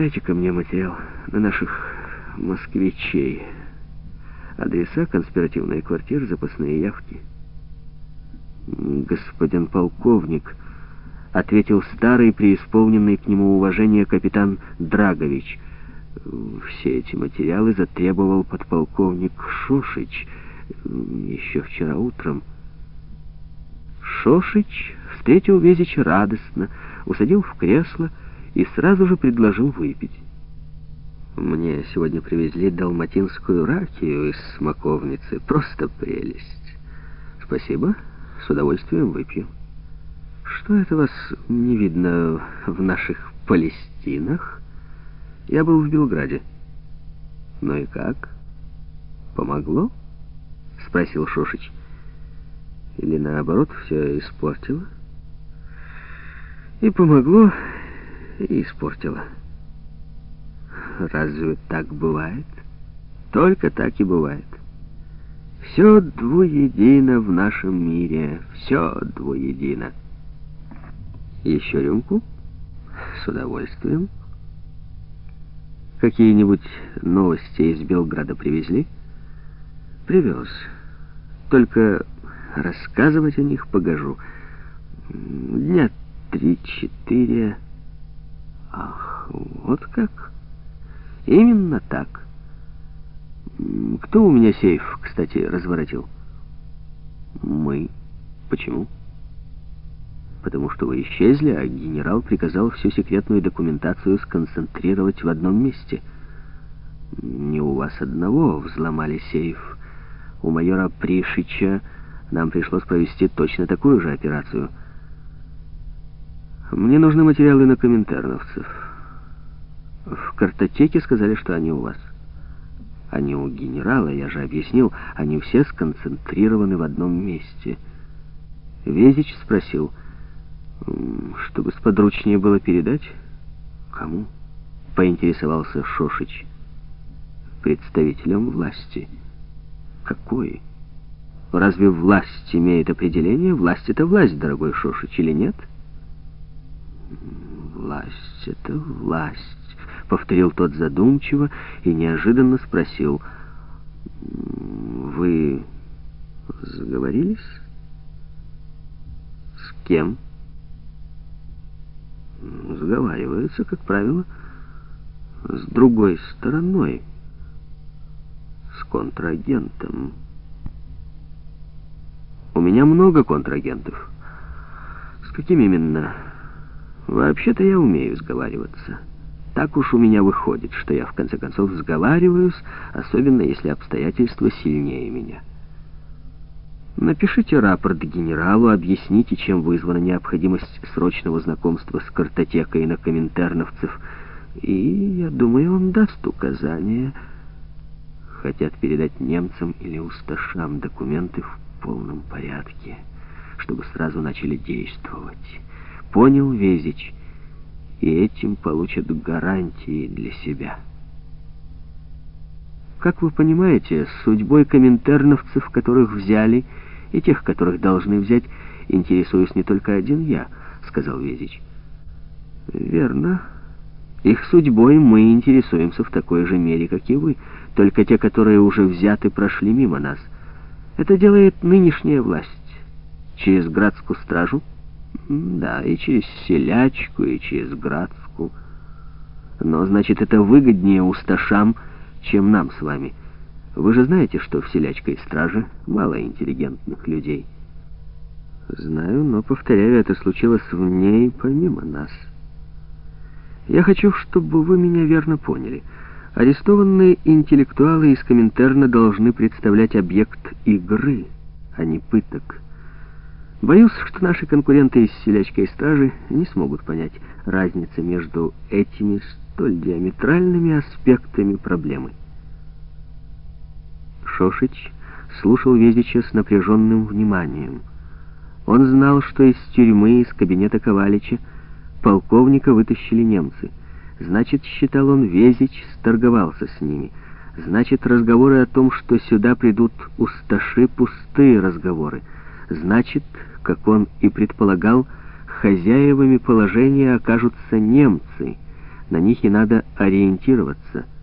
Дайте-ка мне материал на наших москвичей. Адреса, конспиративные квартиры, запасные явки. Господин полковник, ответил старый, преисполненный к нему уважение капитан Драгович. Все эти материалы затребовал подполковник Шушич еще вчера утром. Шошич встретил Везича радостно, усадил в кресло и сразу же предложил выпить. Мне сегодня привезли далматинскую ракию из смоковницы. Просто прелесть. Спасибо. С удовольствием выпью. Что это вас не видно в наших Палестинах? Я был в Белграде. Ну и как? Помогло? Спросил Шошич. Или наоборот, все испортило? И помогло, и испортило. Разве так бывает? Только так и бывает. Все двуедино в нашем мире, все двуедино. Еще рюмку? С удовольствием. Какие-нибудь новости из Белграда привезли? Привез. Только рассказывать о них погожу. Дня три-четыре... Ах, вот как? Именно так. Кто у меня сейф, кстати, разворотил? Мы. Почему? Потому что вы исчезли, а генерал приказал всю секретную документацию сконцентрировать в одном месте. Не у вас одного взломали сейф. У майора Пришича нам пришлось провести точно такую же операцию. Мне нужны материалы на коминтерновцев. В картотеке сказали, что они у вас. Они у генерала, я же объяснил, они все сконцентрированы в одном месте. Везич спросил, чтобы сподручнее было передать? Кому? Поинтересовался Шошич. Представителям власти. Какой? Разве власть имеет определение? Власть — это власть, дорогой Шошич, или нет? Власть — это власть повторил тот задумчиво и неожиданно спросил, «Вы сговорились? С кем?» «Сговариваются, как правило, с другой стороной, с контрагентом». «У меня много контрагентов». «С каким именно?» «Вообще-то я умею сговариваться». Так уж у меня выходит, что я в конце концов сговариваюсь, особенно если обстоятельства сильнее меня. Напишите рапорт генералу, объясните, чем вызвана необходимость срочного знакомства с картотекой на коминтерновцев, и, я думаю, он даст указания. Хотят передать немцам или усташам документы в полном порядке, чтобы сразу начали действовать. Понял Везич? и этим получат гарантии для себя. Как вы понимаете, судьбой коминтерновцев, которых взяли, и тех, которых должны взять, интересуюсь не только один я, сказал Везич. Верно. Их судьбой мы интересуемся в такой же мере, как и вы, только те, которые уже взяты, прошли мимо нас. Это делает нынешняя власть. Через градскую стражу да, и через селячку, и через градску. Но, значит, это выгоднее усташам, чем нам с вами. Вы же знаете, что в селячкой страже мало интеллигентных людей. Знаю, но, повторяю, это случилось вне и помимо нас. Я хочу, чтобы вы меня верно поняли. Арестованные интеллектуалы из Коминтерна должны представлять объект игры, а не пыток. Боюсь, что наши конкуренты из селячкой стражи не смогут понять разницы между этими столь диаметральными аспектами проблемы. Шошич слушал Везича с напряженным вниманием. Он знал, что из тюрьмы, из кабинета Ковалича, полковника вытащили немцы. Значит, считал он, Везич сторговался с ними. Значит, разговоры о том, что сюда придут усташи, пустые разговоры. Значит, как он и предполагал, хозяевами положения окажутся немцы. На них и надо ориентироваться —